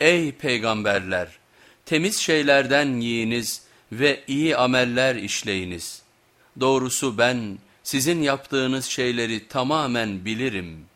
Ey peygamberler! Temiz şeylerden yiyiniz ve iyi ameller işleyiniz. Doğrusu ben sizin yaptığınız şeyleri tamamen bilirim.''